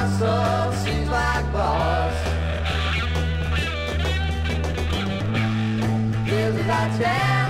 my soul seems like bars. There's a